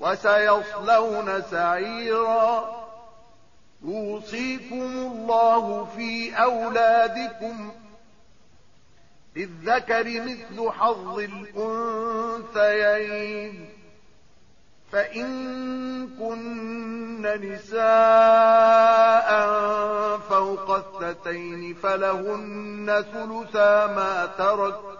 وسيصلون سعيرا. يوصيكم الله في أولادكم للذكر مثل حظ الأنثيين. فإن كن نساء فوق الثتين فلهن ثلثا ما ترك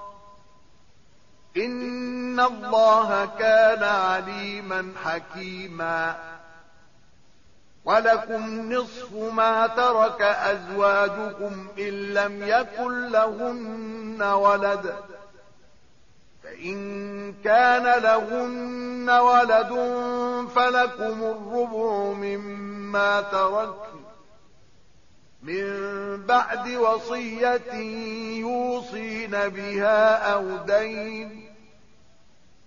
إن الله كان عليما حكيما. ولكم نصف ما ترك أزواجكم إن لم يكن لهن ولد. فإن كان لهن ولد فلكم الربع مما ترك من بعد وصية يوصين بها أو دين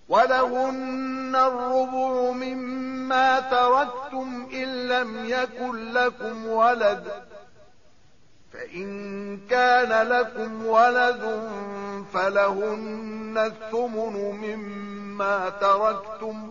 ولهن الربع مما تركتم إن لم يكن لكم ولد فإن كان لكم ولد فلهن الثمن مما تركتم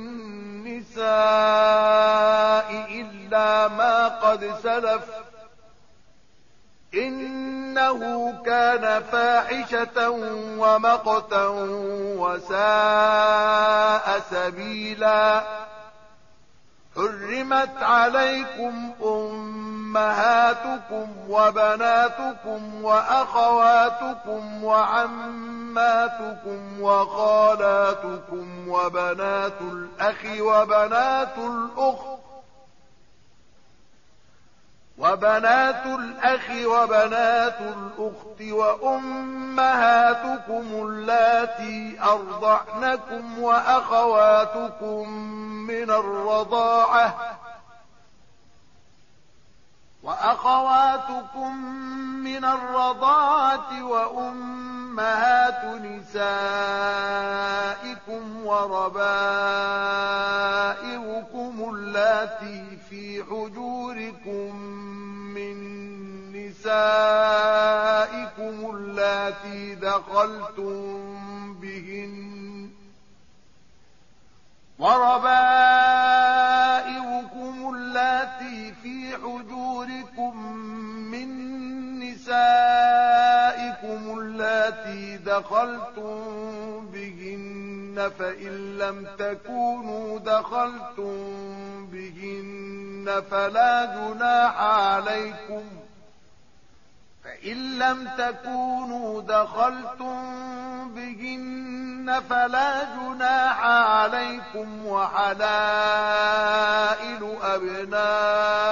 النساء إلا ما قد سلف. إنه كان فاحشة ومقتا وساء سبيلا. حرمت عليكم أمهاتكم وبناتكم وأخواتكم وعماتكم وخالاتكم وبنات الأخ وبنات الأخت وبنات الأخ وبنات الأخت وأمهاتكم اللاتي أرضعنكم وأخواتكم من الرضاعة وأخواتكم من الرضاعة وأمهات نسائكم وربائكم اللاتي في حجوركم من نسائكم اللاتي دخلتم بهن وربائكم اللاتي في حجوركم نسائكم اللاتي دخلتم بهن فإن لم تكونوا دخلتم بهن فلا جناح عليكم. فإن لم تكونوا دخلتم بهن فلا جناح عليكم وحلائل أبنائكم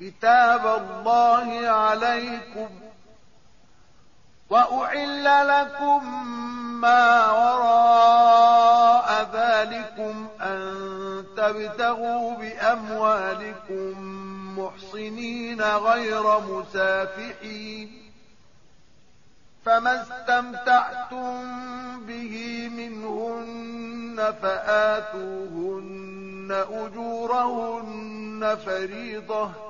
كتاب الله عليكم وأحل لكم ما وراء ذلكم أن تبتغوا بأموالكم محصنين غير مسافحين فما استمتعتم به منهن فآتوهن أجورهن فريضة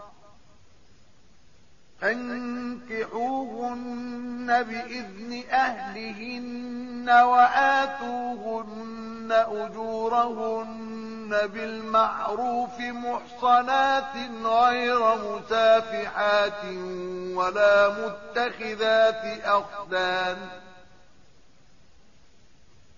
فانكحوهن بإذن أهلهن وآتوهن أجورهن بالمعروف محصنات غير مسافحات ولا متخذات أخدان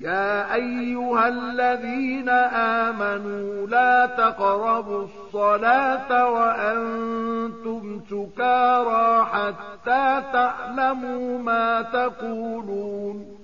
يا أيها الذين آمنوا لا تقربوا الصلاة وأنتم سكارى حتى تعلموا ما تقولون.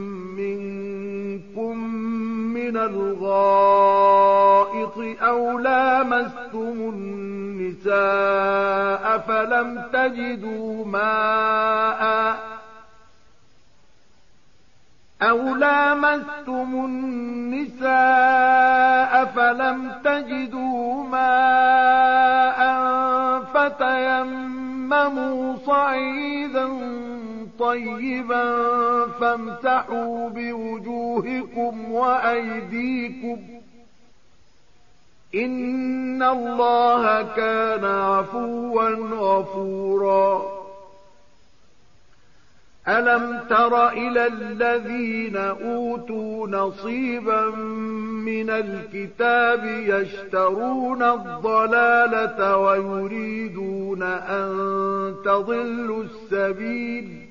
من الغائط أو لامستم النساء فلم تجدوا ماءً أو لامستم النساء فلم تجدوا ماء فتيمموا صعيدا طيبا فامسحوا بوجوهكم وأيديكم إن الله كان عفوا غفورا. ألم تر إلى الذين أوتوا نصيبا من الكتاب يشترون الضلالة ويريدون أن تضلوا السبيل؟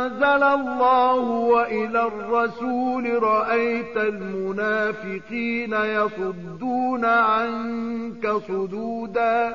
أَنزَلَ اللَّهُ وَإِلَى الرَّسُولِ رَأَيْتَ الْمُنَافِقِينَ يَصُدُّونَ عَنكَ صُدُودًا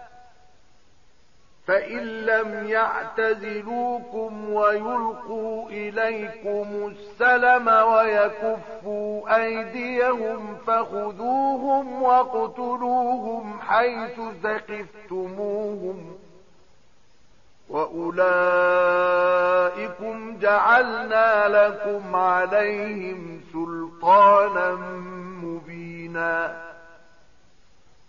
فإن لم يعتزلوكم ويلقوا إليكم السلم ويكفوا أيديهم فخذوهم واقتلوهم حيث ثقفتموهم وأولئكم جعلنا لكم عليهم سلطانا مبينا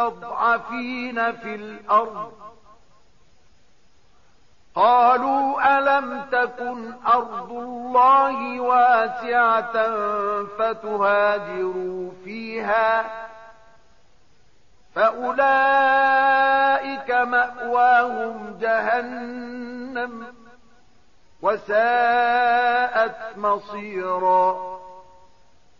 مستضعفين في الأرض. قالوا ألم تكن أرض الله واسعة فتهاجروا فيها؟ فأولئك مأواهم جهنم وساءت مصيراً.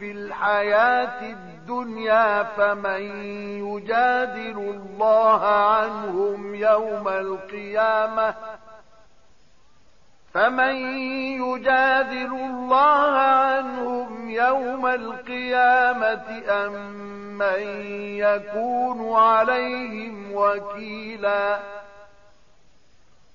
في الحياة الدنيا فمن يجادل الله عنهم يوم القيامة فمن يجادل الله عنهم يوم القيامة أم من يكون عليهم وكيلا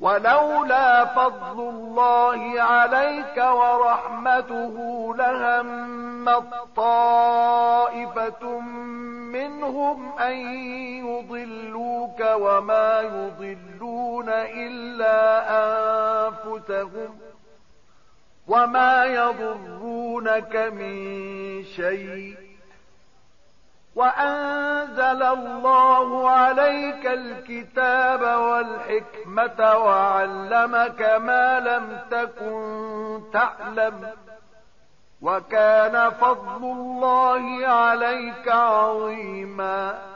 ولولا فضل الله عليك ورحمته لهم طائفة منهم أن يضلوك وما يضلون إلا أنفسهم وما يضرونك من شيء وأنزل الله عليك الكتاب والحكمة وعلمك ما لم تكن تعلم وكان فضل الله عليك عظيما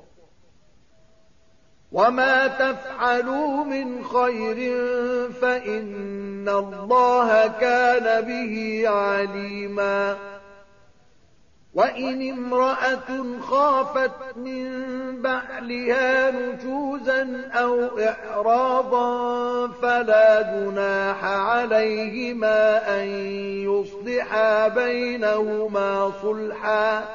وما تفعلوا من خير فإن الله كان به عليما وإن امرأة خافت من بعلها نجوزا أو إعراضا فلا جناح عليهما أن يصلحا بينهما صلحا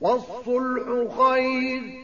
والصلح خير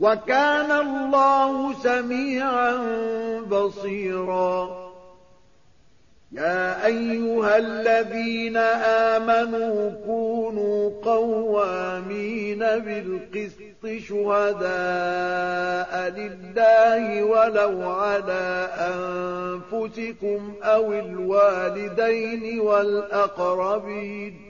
وكان الله سميعا بصيرا. يا أيها الذين آمنوا كونوا قوامين بالقسط شهداء لله ولو على أنفسكم أو الوالدين والأقربين.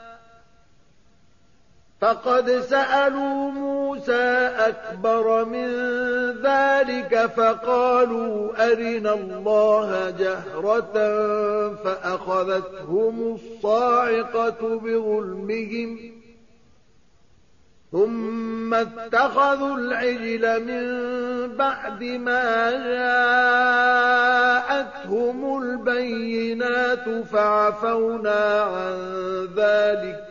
فقد سألوا موسى أكبر من ذلك فقالوا أرنا الله جهرة فأخذتهم الصاعقة بظلمهم ثم اتخذوا العجل من بعد ما جاءتهم البينات فعفونا عن ذلك